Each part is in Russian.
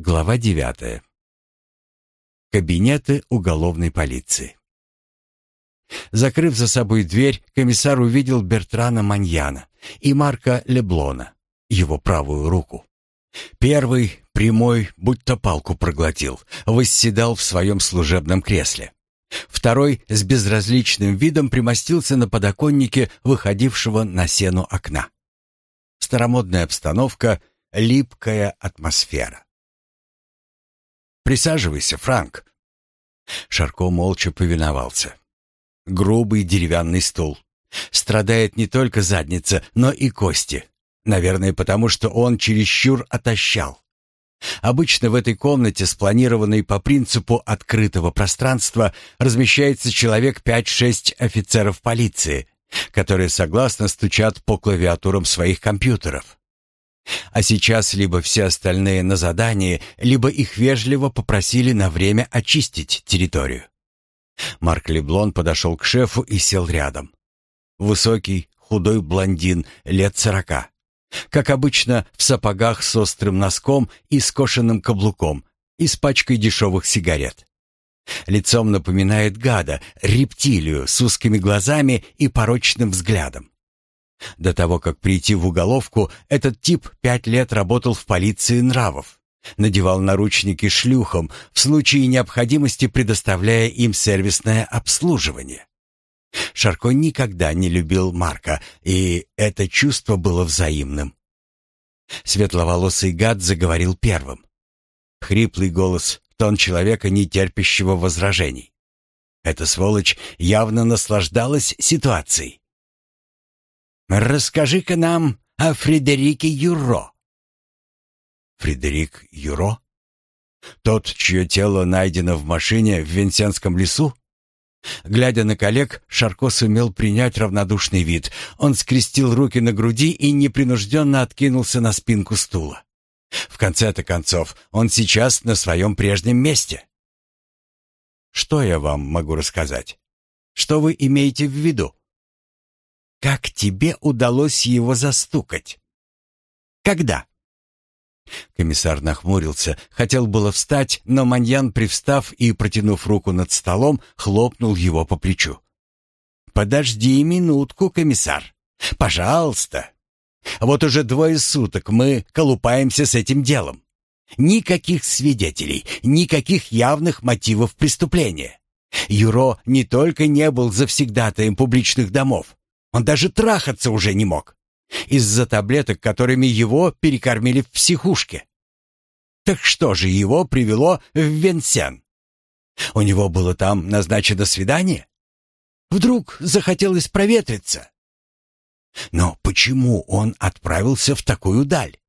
Глава девятая. Кабинеты уголовной полиции. Закрыв за собой дверь, комиссар увидел Бертрана Маньяна и Марка Леблона, его правую руку. Первый, прямой, будто палку проглотил, восседал в своем служебном кресле. Второй с безразличным видом примостился на подоконнике выходившего на сену окна. Старомодная обстановка, липкая атмосфера. «Присаживайся, Франк». Шарко молча повиновался. Грубый деревянный стул. Страдает не только задница, но и кости. Наверное, потому что он чересчур отощал. Обычно в этой комнате, спланированной по принципу открытого пространства, размещается человек 5-6 офицеров полиции, которые согласно стучат по клавиатурам своих компьютеров. А сейчас либо все остальные на задании, либо их вежливо попросили на время очистить территорию. Марк Леблон подошел к шефу и сел рядом. Высокий, худой блондин, лет сорока. Как обычно, в сапогах с острым носком и скошенным каблуком и с пачкой дешевых сигарет. Лицом напоминает гада, рептилию с узкими глазами и порочным взглядом. До того, как прийти в уголовку, этот тип пять лет работал в полиции нравов. Надевал наручники шлюхам, в случае необходимости предоставляя им сервисное обслуживание. Шарко никогда не любил Марка, и это чувство было взаимным. Светловолосый гад заговорил первым. Хриплый голос, тон человека, не терпящего возражений. Эта сволочь явно наслаждалась ситуацией. Расскажи-ка нам о Фредерике Юро». «Фредерик Юро? Тот, чье тело найдено в машине в Венсенском лесу?» Глядя на коллег, Шарко сумел принять равнодушный вид. Он скрестил руки на груди и непринужденно откинулся на спинку стула. В конце-то концов, он сейчас на своем прежнем месте. Что я вам могу рассказать? Что вы имеете в виду? Как тебе удалось его застукать? Когда? Комиссар нахмурился, хотел было встать, но Маньян, привстав и протянув руку над столом, хлопнул его по плечу. «Подожди минутку, комиссар. Пожалуйста. Вот уже двое суток мы колупаемся с этим делом. Никаких свидетелей, никаких явных мотивов преступления. Юро не только не был завсегдатаем публичных домов, он даже трахаться уже не мог. Из-за таблеток, которыми его перекормили в психушке. Так что же его привело в Венсен? У него было там назначено свидание? Вдруг захотелось проветриться? Но почему он отправился в такую даль?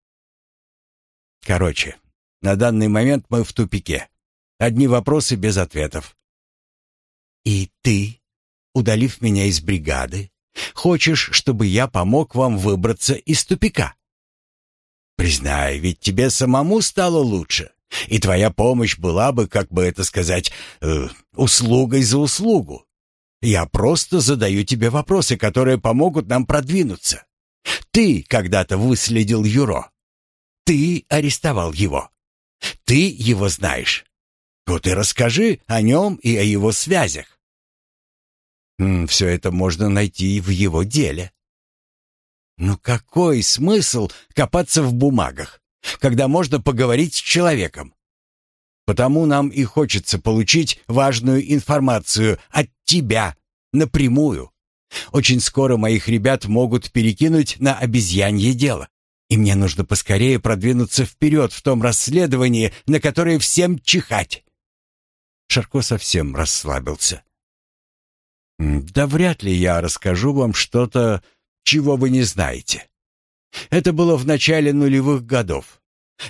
Короче, на данный момент мы в тупике. Одни вопросы без ответов. И ты, удалив меня из бригады, Хочешь, чтобы я помог вам выбраться из тупика? Признай, ведь тебе самому стало лучше, и твоя помощь была бы, как бы это сказать, э, услугой за услугу. Я просто задаю тебе вопросы, которые помогут нам продвинуться. Ты когда-то выследил Юро. Ты арестовал его. Ты его знаешь. Вот и расскажи о нем и о его связях. Все это можно найти в его деле. Но какой смысл копаться в бумагах, когда можно поговорить с человеком? Потому нам и хочется получить важную информацию от тебя напрямую. Очень скоро моих ребят могут перекинуть на обезьянье дело. И мне нужно поскорее продвинуться вперед в том расследовании, на которое всем чихать. Шарко совсем расслабился. Да вряд ли я расскажу вам что-то, чего вы не знаете. Это было в начале нулевых годов.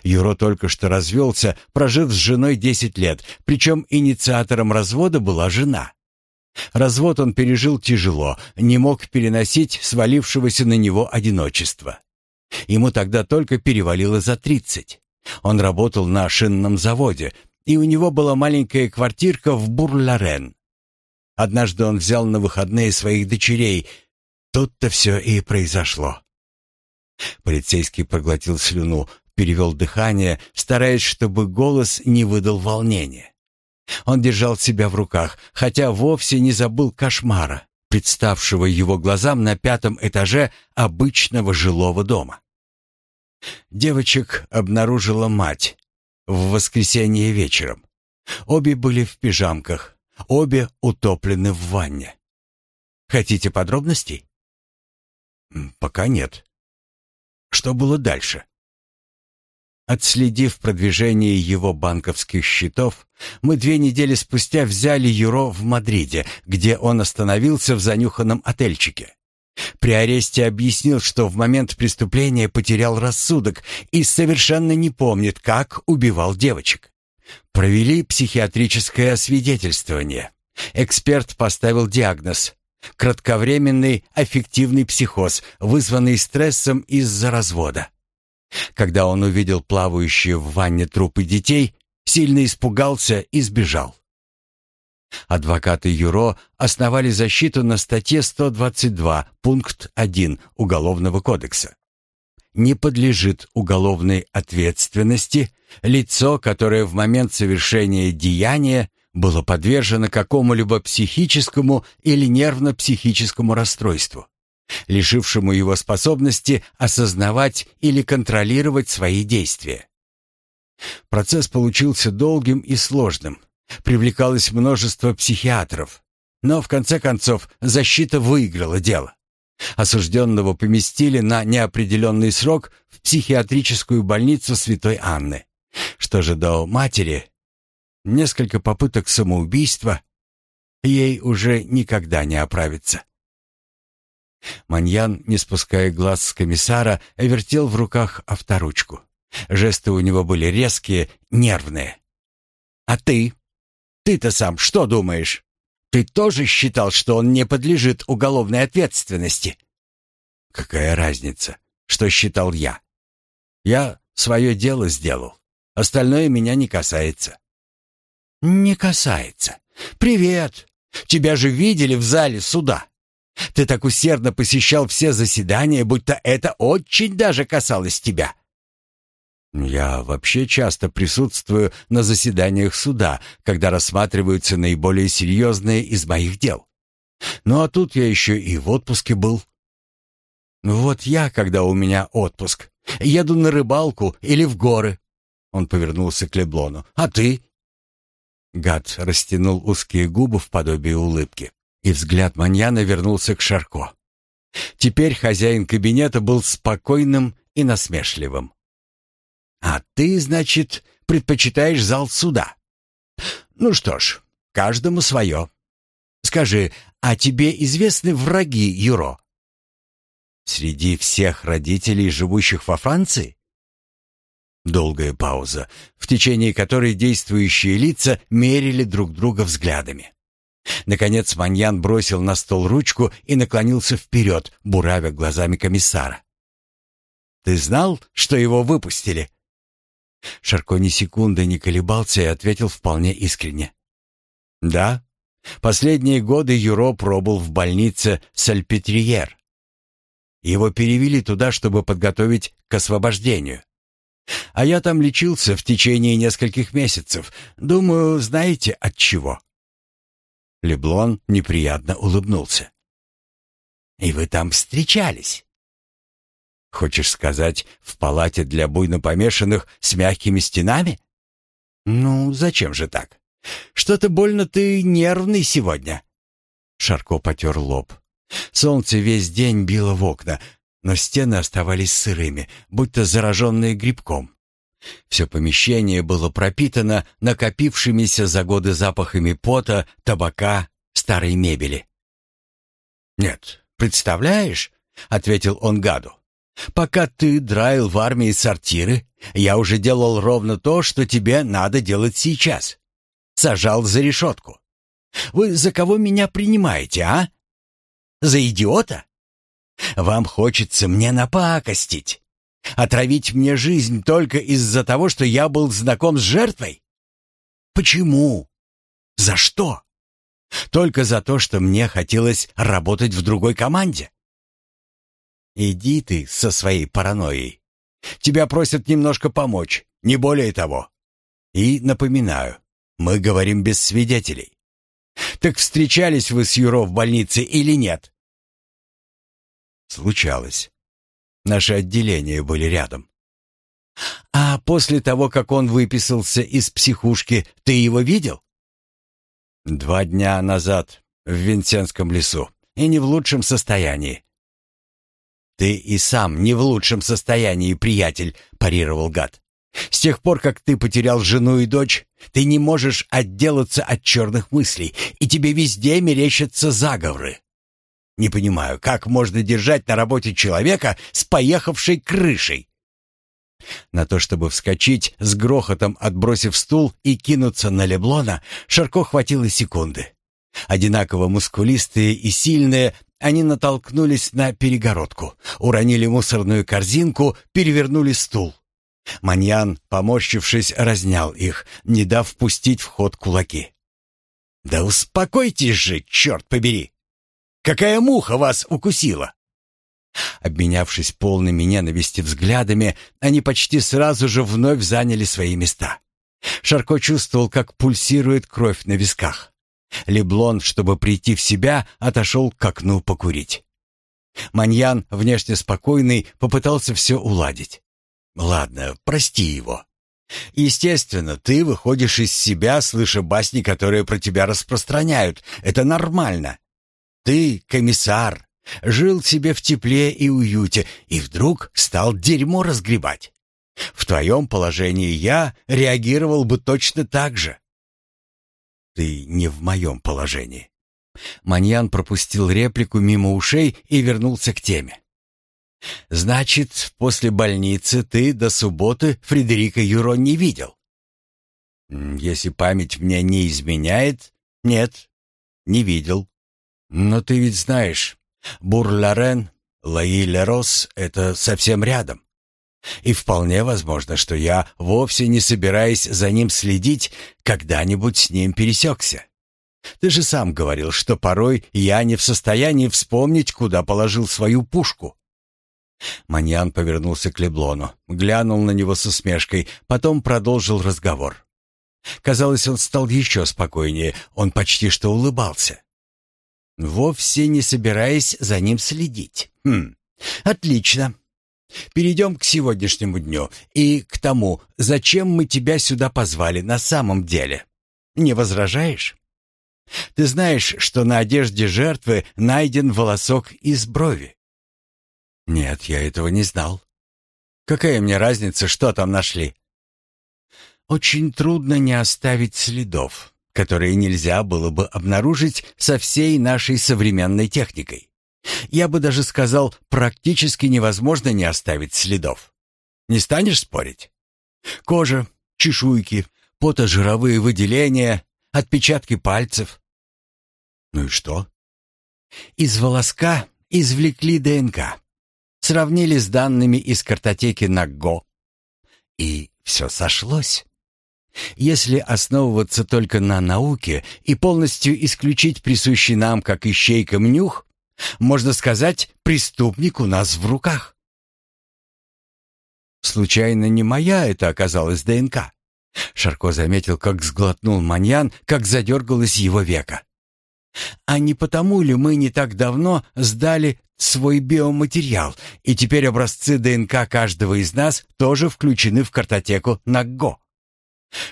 Юро только что развелся, прожив с женой 10 лет, причем инициатором развода была жена. Развод он пережил тяжело, не мог переносить свалившегося на него одиночества. Ему тогда только перевалило за 30. Он работал на шинном заводе, и у него была маленькая квартирка в Бурларен. Однажды он взял на выходные своих дочерей. Тут-то все и произошло. Полицейский проглотил слюну. перевел дыхание, стараясь, чтобы голос не выдал волнения. Он держал себя в руках, хотя вовсе не забыл кошмара, представшего его глазам на пятом этаже обычного жилого дома. Девочек обнаружила мать в воскресенье вечером. Обе были в пижамках, обе утоплены в ванне. Хотите подробностей? Пока нет. Что было дальше? Отследив продвижение его банковских счетов, мы две недели спустя взяли Юро в Мадриде, где он остановился в занюханном отельчике. При аресте объяснил, что в момент преступления потерял рассудок и совершенно не помнит, как убивал девочек. Провели психиатрическое освидетельствование. Эксперт поставил диагноз Кратковременный аффективный психоз, вызванный стрессом из-за развода. Когда он увидел плавающие в ванне трупы детей, сильно испугался и сбежал. Адвокаты Юро основали защиту на статье 122, пункт 1 Уголовного кодекса. Не подлежит уголовной ответственности лицо, которое в момент совершения деяния было подвержено какому-либо психическому или нервно-психическому расстройству, лишившему его способности осознавать или контролировать свои действия. Процесс получился долгим и сложным. Привлекалось множество психиатров. Но в конце концов защита выиграла дело. Осужденного поместили на неопределенный срок в психиатрическую больницу Святой Анны. Что же до матери, несколько попыток самоубийства, ей уже никогда не оправиться. Маньян, не спуская глаз с комиссара, вертел в руках авторучку. Жесты у него были резкие, нервные. «А ты? Ты-то сам что думаешь? Ты тоже считал, что он не подлежит уголовной ответственности?» «Какая разница, что считал я? Я свое дело сделал. Остальное меня не касается». «Не касается. Привет. Тебя же видели в зале суда. Ты так усердно посещал все заседания, будто это очень даже касалось тебя». «Я вообще часто присутствую на заседаниях суда, когда рассматриваются наиболее серьезные из моих дел. Ну а тут я еще и в отпуске был». «Вот я, когда у меня отпуск, еду на рыбалку или в горы». Он повернулся к Леблону. «А ты?» Гад растянул узкие губы в подобие улыбки, и взгляд Маньяна вернулся к Шарко. Теперь хозяин кабинета был спокойным и насмешливым. «А ты, значит, предпочитаешь зал суда?» «Ну что ж, каждому свое. Скажи, а тебе известны враги Юро?» «Среди всех родителей, живущих во Франции?» Долгая пауза, в течение которой действующие лица мерили друг друга взглядами. Наконец Маньян бросил на стол ручку и наклонился вперед, буравя глазами комиссара. «Ты знал, что его выпустили?» Шарко ни секунды не колебался и ответил вполне искренне. «Да, последние годы Юро пробыл в больнице Сальпетриер. Его перевели туда, чтобы подготовить к освобождению. А я там лечился в течение нескольких месяцев. Думаю, знаете от чего?» Леблон неприятно улыбнулся. «И вы там встречались?» «Хочешь сказать, в палате для буйно помешанных с мягкими стенами?» «Ну, зачем же так? Что-то больно ты нервный сегодня». Шарко потер лоб. Солнце весь день било в окна, но стены оставались сырыми, будто зараженные грибком. Все помещение было пропитано накопившимися за годы запахами пота, табака, старой мебели. «Нет, представляешь?» — ответил он гаду. «Пока ты драил в армии сортиры, я уже делал ровно то, что тебе надо делать сейчас. Сажал за решетку. Вы за кого меня принимаете, а? За идиота? Вам хочется мне напакостить, отравить мне жизнь только из-за того, что я был знаком с жертвой? Почему? За что? Только за то, что мне хотелось работать в другой команде? Иди ты со своей паранойей. Тебя просят немножко помочь, не более того. И напоминаю, мы говорим без свидетелей. Так встречались вы с Юро в больнице или нет? Случалось. Наши отделения были рядом. А после того, как он выписался из психушки, ты его видел? Два дня назад в Винсенском лесу, и не в лучшем состоянии. Ты и сам не в лучшем состоянии, приятель, парировал гад. С тех пор, как ты потерял жену и дочь, ты не можешь отделаться от черных мыслей, и тебе везде мерещатся заговоры. Не понимаю, как можно держать на работе человека с поехавшей крышей? На то, чтобы вскочить, с грохотом отбросив стул и кинуться на Леблона, Шарко хватило секунды. Одинаково мускулистые и сильные, они натолкнулись на перегородку, уронили мусорную корзинку, перевернули стул. Маньян, поморщившись, разнял их, не дав впустить в ход кулаки. «Да успокойтесь же, черт побери! Какая муха вас укусила?» Обменявшись полными ненависти взглядами, они почти сразу же вновь заняли свои места. Шарко чувствовал, как пульсирует кровь на висках. Леблон, чтобы прийти в себя, отошел к окну покурить. Маньян, внешне спокойный, попытался все уладить. «Ладно, прости его. Естественно, ты выходишь из себя, слыша басни, которые про тебя распространяют. Это нормально. Ты комиссар, жил себе в тепле и уюте, и вдруг стал дерьмо разгребать. В твоем положении я реагировал бы точно так же. Ты не в моем положении. Маньян пропустил реплику мимо ушей и вернулся к теме. Значит, после больницы ты до субботы Фредерика Юро не видел? Если память мне не изменяет, нет, не видел. Но ты ведь знаешь, Бур-Лорен, Лаи-Лерос — это совсем рядом. И вполне возможно, что я, вовсе не собираясь за ним следить, когда-нибудь с ним пересекся. Ты же сам говорил, что порой я не в состоянии вспомнить, куда положил свою пушку. Маньян повернулся к Леблону, глянул на него с усмешкой, потом продолжил разговор. Казалось, он стал еще спокойнее, он почти что улыбался вовсе не собираясь за ним следить. Хм, отлично. Перейдем к сегодняшнему дню и к тому, зачем мы тебя сюда позвали на самом деле. Не возражаешь? Ты знаешь, что на одежде жертвы найден волосок из брови? Нет, я этого не знал. Какая мне разница, что там нашли? Очень трудно не оставить следов которые нельзя было бы обнаружить со всей нашей современной техникой. Я бы даже сказал, практически невозможно не оставить следов. Не станешь спорить? Кожа, чешуйки, потожировые выделения, отпечатки пальцев. Ну и что? Из волоска извлекли ДНК. Сравнили с данными из картотеки НАГО. И все сошлось. Если основываться только на науке и полностью исключить присущий нам, как ищейкам, нюх, можно сказать, преступник у нас в руках. Случайно не моя это оказалась ДНК. Шарко заметил, как сглотнул маньян, как задергалось его века. А не потому ли мы не так давно сдали свой биоматериал, и теперь образцы ДНК каждого из нас тоже включены в картотеку НАГО?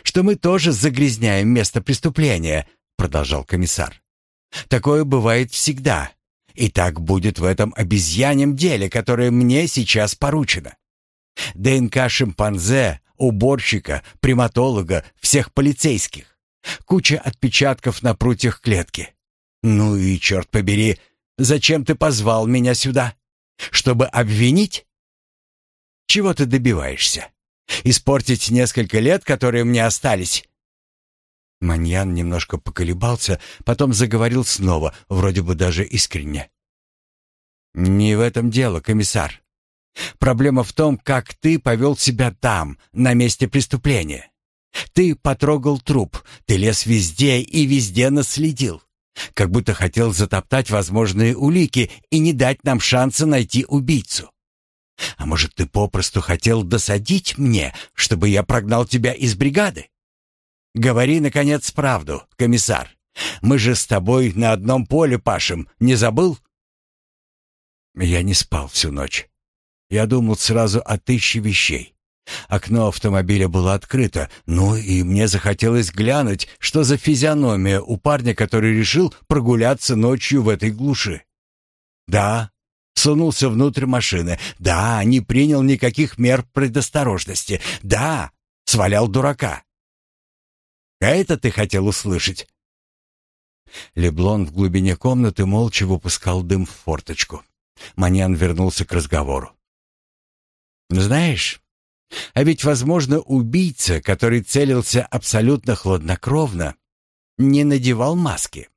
что мы тоже загрязняем место преступления, продолжал комиссар. Такое бывает всегда. И так будет в этом обезьяньем деле, которое мне сейчас поручено. ДНК шимпанзе, уборщика, приматолога, всех полицейских. Куча отпечатков на прутьях клетки. Ну и черт побери, зачем ты позвал меня сюда? Чтобы обвинить? Чего ты добиваешься? Испортить несколько лет, которые мне остались?» Маньян немножко поколебался, потом заговорил снова, вроде бы даже искренне. «Не в этом дело, комиссар. Проблема в том, как ты повел себя там, на месте преступления. Ты потрогал труп, ты лез везде и везде наследил. Как будто хотел затоптать возможные улики и не дать нам шанса найти убийцу. А может, ты попросту хотел досадить мне, чтобы я прогнал тебя из бригады? Говори, наконец, правду, комиссар. Мы же с тобой на одном поле пашем, не забыл?» Я не спал всю ночь. Я думал сразу о тысяче вещей. Окно автомобиля было открыто, ну и мне захотелось глянуть, что за физиономия у парня, который решил прогуляться ночью в этой глуши. Да, сунулся внутрь машины. Да, не принял никаких мер предосторожности. Да, свалял дурака. А это ты хотел услышать? Леблон в глубине комнаты молча выпускал дым в форточку. Маньян вернулся к разговору. «Знаешь, а ведь, возможно, убийца, который целился абсолютно хладнокровно, не надевал маски.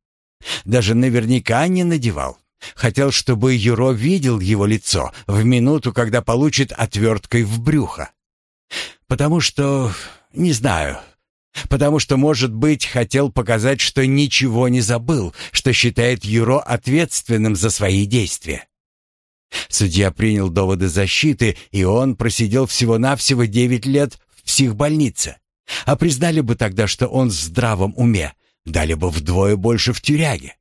Даже наверняка не надевал. Хотел, чтобы Юро видел его лицо в минуту, когда получит отверткой в брюхо. Потому что... не знаю. Потому что, может быть, хотел показать, что ничего не забыл, что считает Юро ответственным за свои действия. Судья принял доводы защиты, и он просидел всего-навсего девять лет в психбольнице. А признали бы тогда, что он в здравом уме, дали бы вдвое больше в тюряге.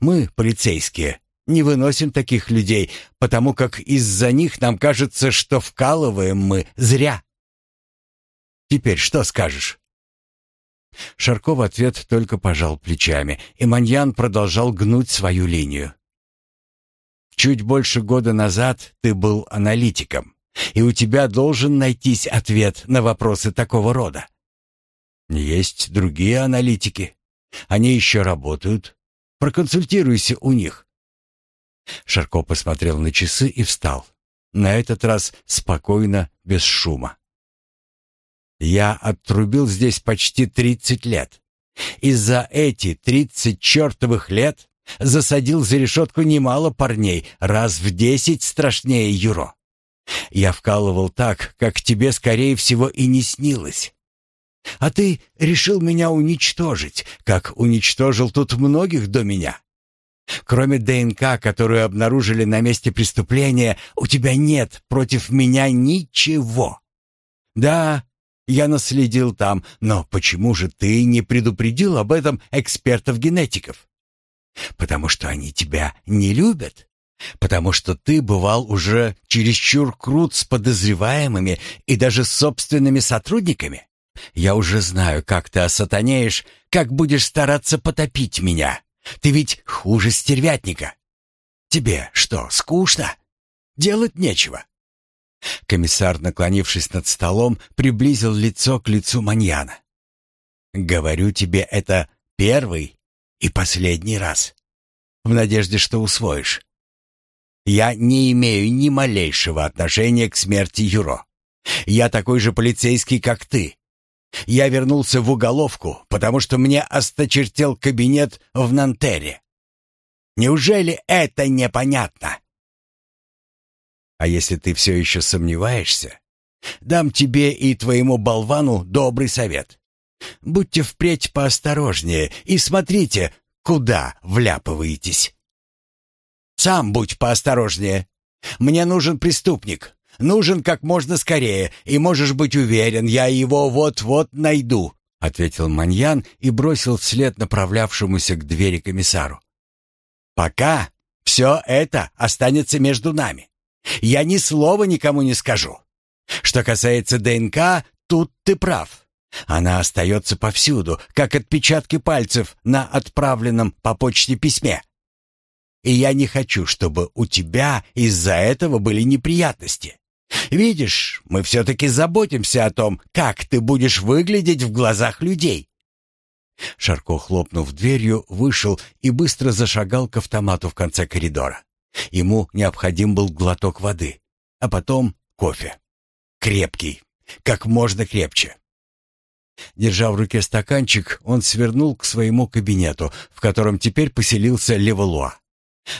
Мы, полицейские, не выносим таких людей, потому как из-за них нам кажется, что вкалываем мы зря. Теперь что скажешь? Шарко в ответ только пожал плечами, и Маньян продолжал гнуть свою линию. Чуть больше года назад ты был аналитиком, и у тебя должен найтись ответ на вопросы такого рода. Есть другие аналитики. Они еще работают. Проконсультируйся у них. Шарко посмотрел на часы и встал. На этот раз спокойно, без шума. Я отрубил здесь почти тридцать лет. И за эти тридцать чертовых лет Засадил за решетку немало парней, раз в десять страшнее Юро. Я вкалывал так, как тебе, скорее всего, и не снилось. А ты решил меня уничтожить, как уничтожил тут многих до меня. Кроме ДНК, которую обнаружили на месте преступления, у тебя нет против меня ничего. Да, я наследил там, но почему же ты не предупредил об этом экспертов-генетиков? Потому что они тебя не любят? Потому что ты бывал уже чересчур крут с подозреваемыми и даже с собственными сотрудниками? Я уже знаю, как ты осатанеешь, как будешь стараться потопить меня. Ты ведь хуже стервятника. Тебе что, скучно? Делать нечего. Комиссар, наклонившись над столом, приблизил лицо к лицу Маньяна. «Говорю тебе, это первый и последний раз. В надежде, что усвоишь. Я не имею ни малейшего отношения к смерти Юро. Я такой же полицейский, как ты. Я вернулся в уголовку, потому что мне осточертел кабинет в Нантере. Неужели это непонятно? А если ты все еще сомневаешься, дам тебе и твоему болвану добрый совет. Будьте впредь поосторожнее и смотрите, куда вляпываетесь. Сам будь поосторожнее. Мне нужен преступник. Нужен как можно скорее, и можешь быть уверен, я его вот-вот найду, ответил Маньян и бросил вслед направлявшемуся к двери комиссару. Пока все это останется между нами. Я ни слова никому не скажу. Что касается ДНК, тут ты прав. Она остается повсюду, как отпечатки пальцев на отправленном по почте письме. И я не хочу, чтобы у тебя из-за этого были неприятности. Видишь, мы все-таки заботимся о том, как ты будешь выглядеть в глазах людей». Шарко, хлопнув дверью, вышел и быстро зашагал к автомату в конце коридора. Ему необходим был глоток воды, а потом кофе. Крепкий, как можно крепче. Держа в руке стаканчик, он свернул к своему кабинету, в котором теперь поселился Левалуа.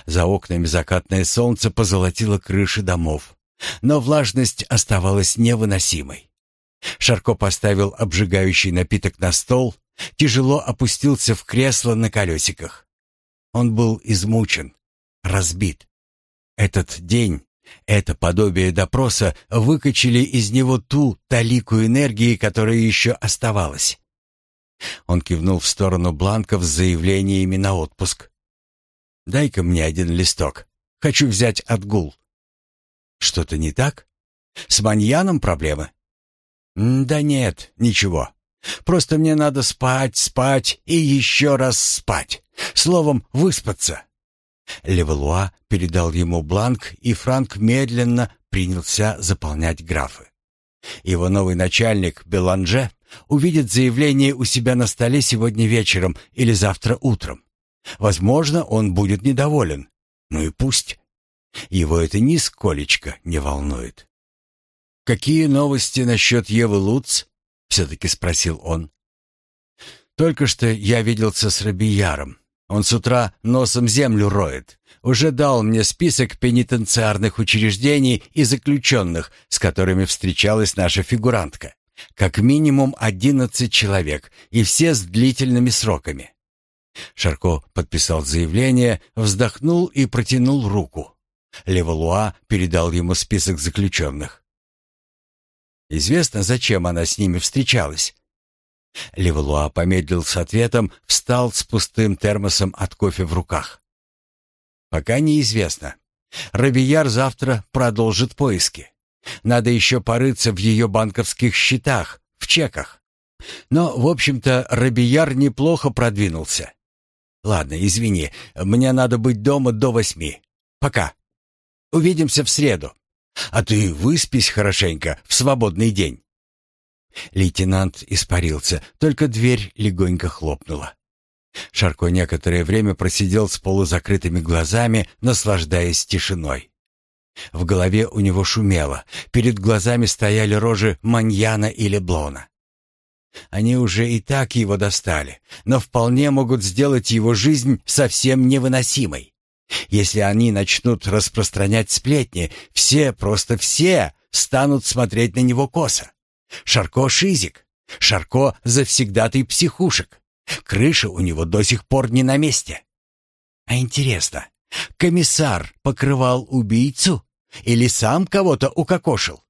За окнами закатное солнце позолотило крыши домов, но влажность оставалась невыносимой. Шарко поставил обжигающий напиток на стол, тяжело опустился в кресло на колесиках. Он был измучен, разбит. Этот день Это подобие допроса выкачали из него ту талику энергии, которая еще оставалась. Он кивнул в сторону бланков с заявлениями на отпуск. «Дай-ка мне один листок. Хочу взять отгул». «Что-то не так? С маньяном проблемы?» «Да нет, ничего. Просто мне надо спать, спать и еще раз спать. Словом, выспаться». Левелуа передал ему бланк, и Франк медленно принялся заполнять графы. Его новый начальник, Беланже, увидит заявление у себя на столе сегодня вечером или завтра утром. Возможно, он будет недоволен. Ну и пусть. Его это нисколечко не волнует. «Какие новости насчет Евы Луц?» — все-таки спросил он. «Только что я виделся с Рабияром. Он с утра носом землю роет. Уже дал мне список пенитенциарных учреждений и заключенных, с которыми встречалась наша фигурантка. Как минимум одиннадцать человек, и все с длительными сроками. Шарко подписал заявление, вздохнул и протянул руку. Левалуа передал ему список заключенных. Известно, зачем она с ними встречалась. Левалуа помедлил с ответом, встал с пустым термосом от кофе в руках. Пока неизвестно. Робияр завтра продолжит поиски. Надо еще порыться в ее банковских счетах, в чеках. Но, в общем-то, Робияр неплохо продвинулся. Ладно, извини, мне надо быть дома до восьми. Пока. Увидимся в среду. А ты выспись хорошенько в свободный день. Лейтенант испарился, только дверь легонько хлопнула. Шарко некоторое время просидел с полузакрытыми глазами, наслаждаясь тишиной. В голове у него шумело, перед глазами стояли рожи Маньяна и Леблона. Они уже и так его достали, но вполне могут сделать его жизнь совсем невыносимой. Если они начнут распространять сплетни, все, просто все, станут смотреть на него косо. Шарко шизик. Шарко завсегдатый психушек. Крыша у него до сих пор не на месте. А интересно, комиссар покрывал убийцу или сам кого-то укокошил?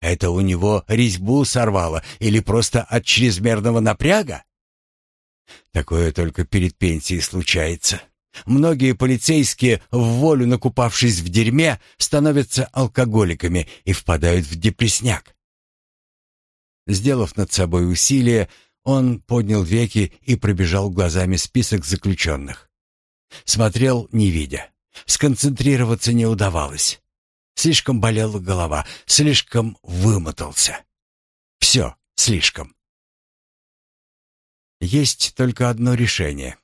Это у него резьбу сорвало или просто от чрезмерного напряга? Такое только перед пенсией случается. Многие полицейские, в волю накупавшись в дерьме, становятся алкоголиками и впадают в депресняк. Сделав над собой усилие, он поднял веки и пробежал глазами список заключенных. Смотрел, не видя. Сконцентрироваться не удавалось. Слишком болела голова, слишком вымотался. Все слишком. Есть только одно решение.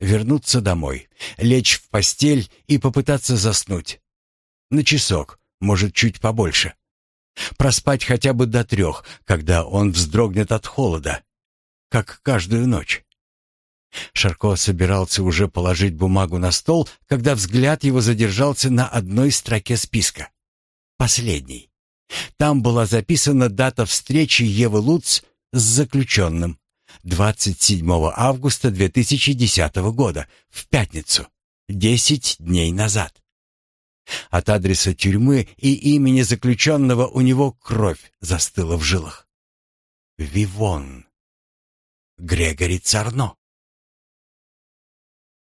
Вернуться домой, лечь в постель и попытаться заснуть. На часок, может, чуть побольше. Проспать хотя бы до трех, когда он вздрогнет от холода, как каждую ночь. Шарко собирался уже положить бумагу на стол, когда взгляд его задержался на одной строке списка. Последний. Там была записана дата встречи Евы Луц с заключенным. 27 августа 2010 года, в пятницу, 10 дней назад. От адреса тюрьмы и имени заключенного у него кровь застыла в жилах. Вивон. Грегори Царно.